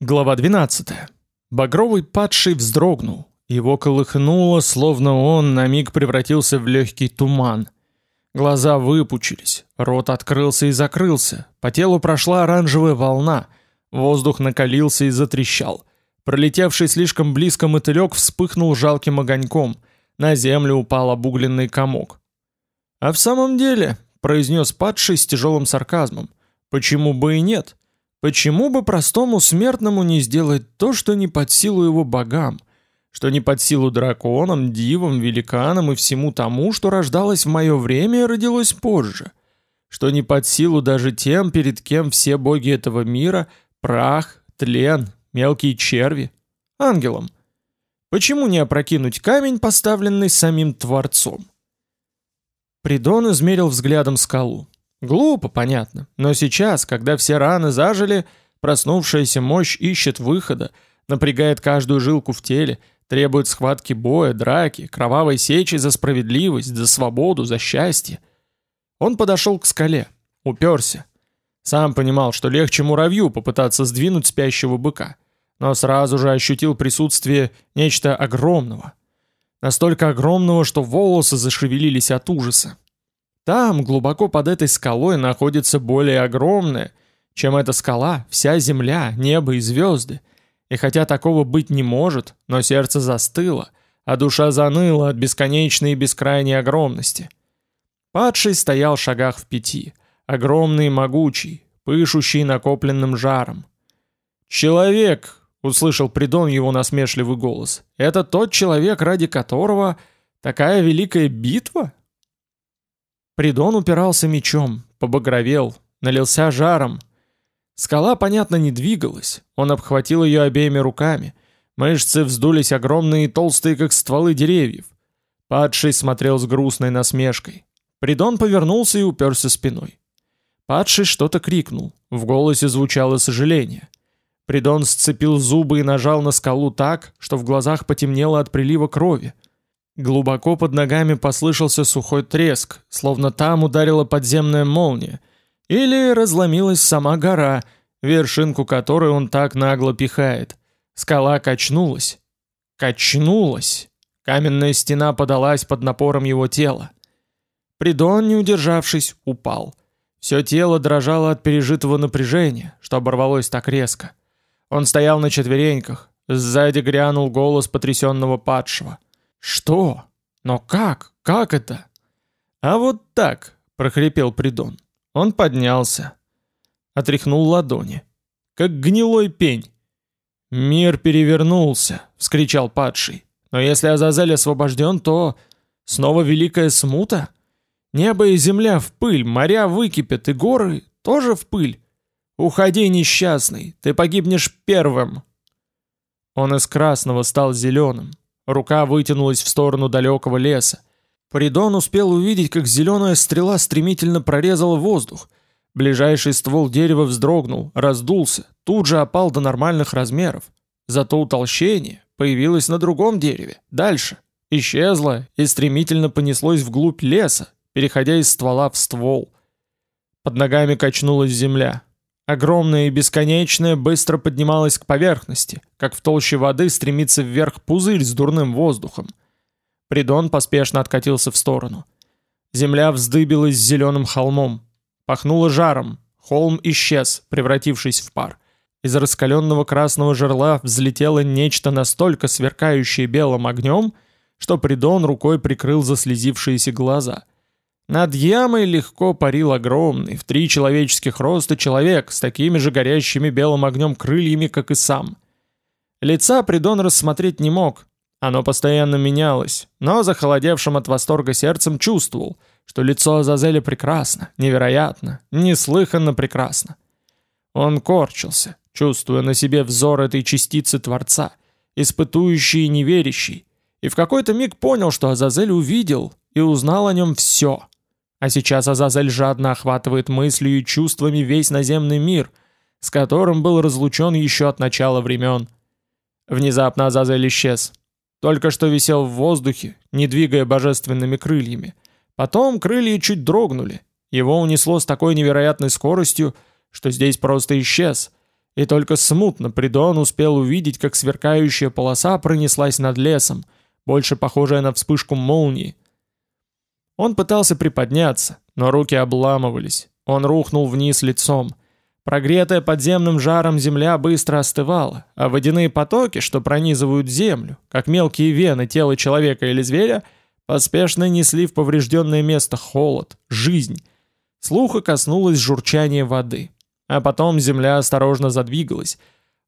Глава 12. Багровый падший вздрогнул. Его колыхнуло, словно он на миг превратился в легкий туман. Глаза выпучились, рот открылся и закрылся, по телу прошла оранжевая волна, воздух накалился и затрещал. Пролетевший слишком близко мотылек вспыхнул жалким огоньком, на землю упал обугленный комок. «А в самом деле», — произнес падший с тяжелым сарказмом, — «почему бы и нет?» Почему бы простому смертному не сделать то, что не под силу его богам, что не под силу драконам, дивам, великанам и всему тому, что рождалось в мое время и родилось позже, что не под силу даже тем, перед кем все боги этого мира, прах, тлен, мелкие черви, ангелам? Почему не опрокинуть камень, поставленный самим Творцом? Придон измерил взглядом скалу. Глупо, понятно, но сейчас, когда все раны зажили, проснувшаяся мощь ищет выхода, напрягает каждую жилку в теле, требует схватки боя, драки, кровавой сечи за справедливость, за свободу, за счастье. Он подошел к скале, уперся. Сам понимал, что легче муравью попытаться сдвинуть спящего быка, но сразу же ощутил присутствие нечто огромного. Настолько огромного, что волосы зашевелились от ужаса. Там, глубоко под этой скалой, находится более огромное, чем эта скала, вся земля, небо и звезды. И хотя такого быть не может, но сердце застыло, а душа заныла от бесконечной и бескрайней огромности. Падший стоял в шагах в пяти, огромный и могучий, пышущий накопленным жаром. «Человек!» — услышал Придон его насмешливый голос. «Это тот человек, ради которого такая великая битва?» Придон упирался мечом, побагровел, налился жаром. Скала, понятно, не двигалась. Он обхватил ее обеими руками. Мышцы вздулись огромные и толстые, как стволы деревьев. Падший смотрел с грустной насмешкой. Придон повернулся и уперся спиной. Падший что-то крикнул. В голосе звучало сожаление. Придон сцепил зубы и нажал на скалу так, что в глазах потемнело от прилива крови. Глубоко под ногами послышался сухой треск, словно там ударила подземная молния, или разломилась сама гора, вершинку которой он так нагло пихает. Скала качнулась. Качнулась. Каменная стена подалась под напором его тела. Придон, не удержавшись, упал. Все тело дрожало от пережитого напряжения, что оборвалось так резко. Он стоял на четвереньках. Сзади грянул голос потрясенного падшего. «Что? Но как? Как это?» «А вот так», — прохрипел Придон. Он поднялся. Отряхнул ладони. Как гнилой пень. «Мир перевернулся», — вскричал падший. «Но если Азазель освобожден, то... Снова великая смута? Небо и земля в пыль, моря выкипят, и горы тоже в пыль. Уходи, несчастный, ты погибнешь первым». Он из красного стал зеленым, Рука вытянулась в сторону далекого леса. Придон успел увидеть, как зеленая стрела стремительно прорезала воздух. Ближайший ствол дерева вздрогнул, раздулся, тут же опал до нормальных размеров. Зато утолщение появилось на другом дереве, дальше. Исчезло и стремительно понеслось вглубь леса, переходя из ствола в ствол. Под ногами качнулась земля. Огромная и бесконечная быстро поднималась к поверхности, как в толще воды стремится вверх пузырь с дурным воздухом. Придон поспешно откатился в сторону. Земля вздыбилась зеленым холмом. Пахнуло жаром. Холм исчез, превратившись в пар. Из раскаленного красного жерла взлетело нечто настолько сверкающее белым огнем, что Придон рукой прикрыл заслезившиеся глаза — над ямой легко парил огромный, в три человеческих роста человек с такими же горящими белым огнем крыльями, как и сам. Лица Придон рассмотреть не мог, оно постоянно менялось, но захолодевшим от восторга сердцем чувствовал, что лицо Азазеля прекрасно, невероятно, неслыханно прекрасно. Он корчился, чувствуя на себе взор этой частицы Творца, испытующий и неверящий, и в какой-то миг понял, что Азазель увидел и узнал о нем все — а сейчас Азазель жадно охватывает мыслью и чувствами весь наземный мир, с которым был разлучен еще от начала времен. Внезапно Азазель исчез. Только что висел в воздухе, не двигая божественными крыльями. Потом крылья чуть дрогнули. Его унесло с такой невероятной скоростью, что здесь просто исчез. И только смутно Придон успел увидеть, как сверкающая полоса пронеслась над лесом, больше похожая на вспышку молнии. Он пытался приподняться, но руки обламывались. Он рухнул вниз лицом. Прогретая подземным жаром земля быстро остывала, а водяные потоки, что пронизывают землю, как мелкие вены тела человека или зверя, поспешно несли в поврежденное место холод, жизнь. Слуха коснулось журчание воды. А потом земля осторожно задвигалась.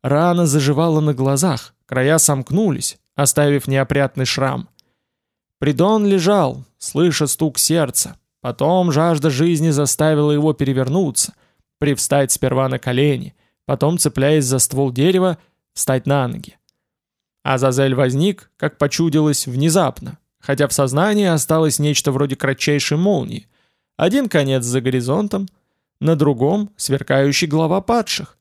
Рана заживала на глазах, края сомкнулись, оставив неопрятный шрам. Придон лежал, слыша стук сердца. Потом жажда жизни заставила его перевернуться, привстать сперва на колени, потом, цепляясь за ствол дерева, встать на ноги. Азазель возник, как почудилось, внезапно, хотя в сознании осталось нечто вроде кратчайшей молнии. Один конец за горизонтом, на другом — сверкающий глава падших.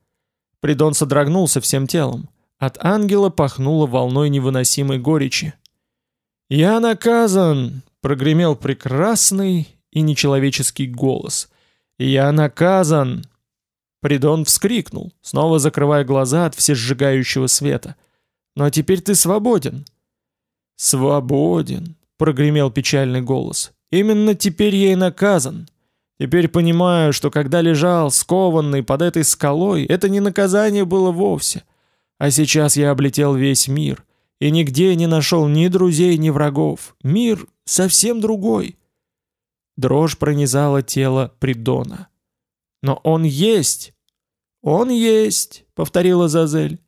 Придон содрогнулся всем телом. От ангела пахнуло волной невыносимой горечи. «Я наказан!» — прогремел прекрасный и нечеловеческий голос. «Я наказан!» Придон вскрикнул, снова закрывая глаза от всесжигающего света. «Но теперь ты свободен!» «Свободен!» — прогремел печальный голос. «Именно теперь я и наказан!» Теперь понимаю, что когда лежал, скованный под этой скалой, это не наказание было вовсе. А сейчас я облетел весь мир, и нигде не нашел ни друзей, ни врагов. Мир совсем другой. Дрожь пронизала тело Придона. «Но он есть!» «Он есть!» — повторила Зазель.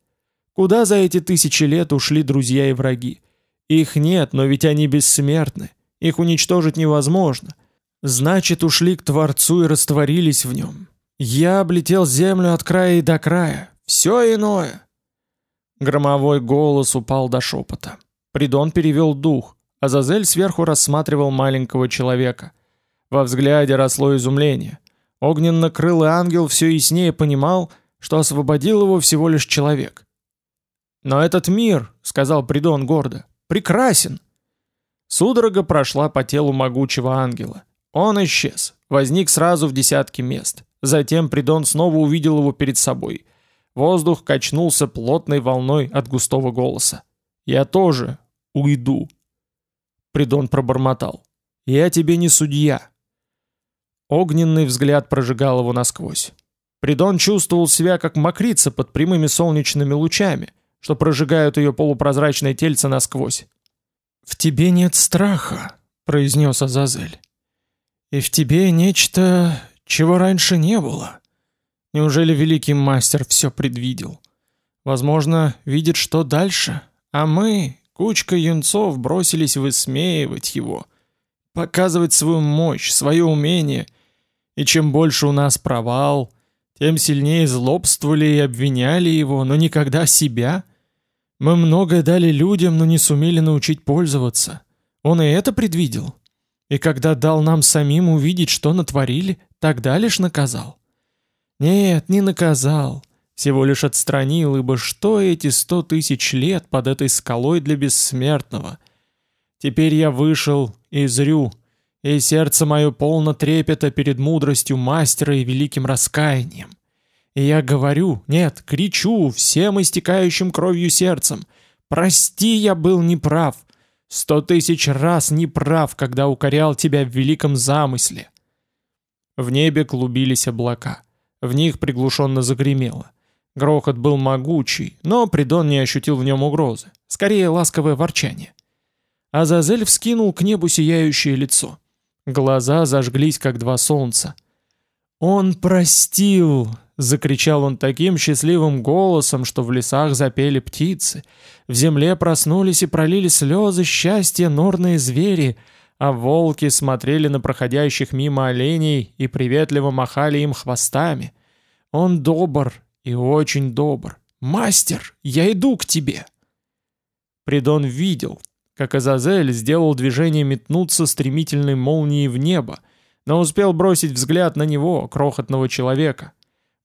«Куда за эти тысячи лет ушли друзья и враги? Их нет, но ведь они бессмертны. Их уничтожить невозможно. Значит, ушли к Творцу и растворились в нем. Я облетел землю от края и до края. Все иное. Громовой голос упал до шепота. Придон перевел дух. а Зазель сверху рассматривал маленького человека. Во взгляде росло изумление. Огненно-крылый ангел все яснее понимал, что освободил его всего лишь человек. «Но этот мир», — сказал Придон гордо, — «прекрасен». Судорога прошла по телу могучего ангела. Он исчез, возник сразу в десятке мест. Затем Придон снова увидел его перед собой. Воздух качнулся плотной волной от густого голоса. «Я тоже уйду». Придон пробормотал. «Я тебе не судья». Огненный взгляд прожигал его насквозь. Придон чувствовал себя как мокрица под прямыми солнечными лучами, что прожигают ее полупрозрачное тельце насквозь. «В тебе нет страха», — произнес Азазель. И в тебе нечто, чего раньше не было. Неужели великий мастер все предвидел? Возможно, видит, что дальше, а мы, кучка юнцов, бросились высмеивать его, показывать свою мощь, свое умение, и чем больше у нас провал, тем сильнее злобствовали и обвиняли его, но никогда себя. Мы многое дали людям, но не сумели научить пользоваться. Он и это предвидел. И когда дал нам самим увидеть, что натворили, тогда лишь наказал. Нет, не наказал, всего лишь отстранил, ибо что эти сто тысяч лет под этой скалой для бессмертного? Теперь я вышел и зрю, и сердце мое полно трепета перед мудростью мастера и великим раскаянием. И я говорю, нет, кричу всем истекающим кровью сердцем, «Прости, я был неправ, Сто тысяч раз не прав, когда укорял тебя в великом замысле. В небе клубились облака. В них приглушенно загремело. Грохот был могучий, но Придон не ощутил в нем угрозы. Скорее, ласковое ворчание. Азазель вскинул к небу сияющее лицо. Глаза зажглись, как два солнца. «Он простил!» Закричал он таким счастливым голосом, что в лесах запели птицы, в земле проснулись и пролили слезы счастья норные звери, а волки смотрели на проходящих мимо оленей и приветливо махали им хвостами. Он добр и очень добр. «Мастер, я иду к тебе!» Придон видел, как Азазель сделал движение метнуться стремительной молнией в небо, но успел бросить взгляд на него, крохотного человека.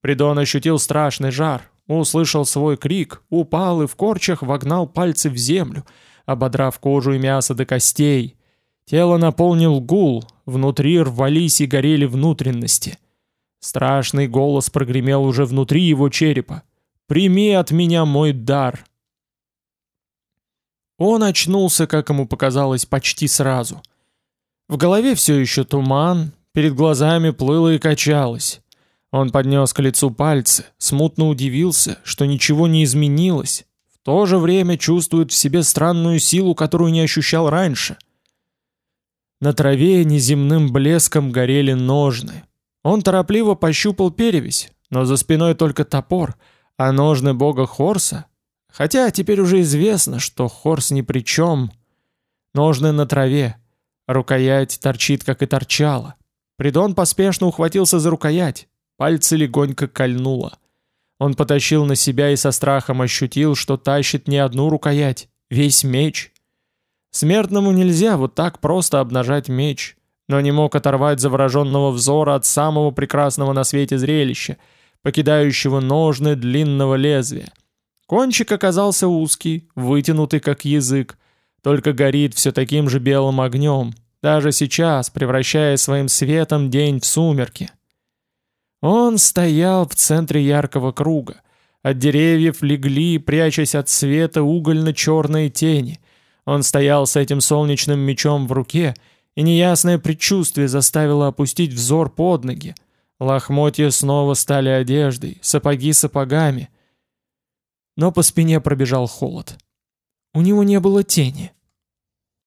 Придон ощутил страшный жар, услышал свой крик, упал и в корчах вогнал пальцы в землю, ободрав кожу и мясо до костей. Тело наполнил гул, внутри рвались и горели внутренности. Страшный голос прогремел уже внутри его черепа. Прими от меня мой дар!» Он очнулся, как ему показалось, почти сразу. В голове все еще туман, перед глазами плыло и качалось. Он поднес к лицу пальцы, смутно удивился, что ничего не изменилось, в то же время чувствует в себе странную силу, которую не ощущал раньше. На траве неземным блеском горели ножны. Он торопливо пощупал перевязь, но за спиной только топор, а ножны бога Хорса Хотя теперь уже известно, что Хорс ни при чем. Ножны на траве. Рукоять торчит, как и торчала. Придон поспешно ухватился за рукоять. Пальцы легонько кольнуло. Он потащил на себя и со страхом ощутил, что тащит не одну рукоять, весь меч. Смертному нельзя вот так просто обнажать меч, но не мог оторвать завороженного взора от самого прекрасного на свете зрелища, покидающего ножны длинного лезвия. Кончик оказался узкий, вытянутый как язык, только горит все таким же белым огнем, даже сейчас, превращая своим светом день в сумерки. Он стоял в центре яркого круга. От деревьев легли, прячась от света, угольно-черные тени. Он стоял с этим солнечным мечом в руке, и неясное предчувствие заставило опустить взор под ноги. Лохмотья снова стали одеждой, сапоги сапогами — но по спине пробежал холод. У него не было тени.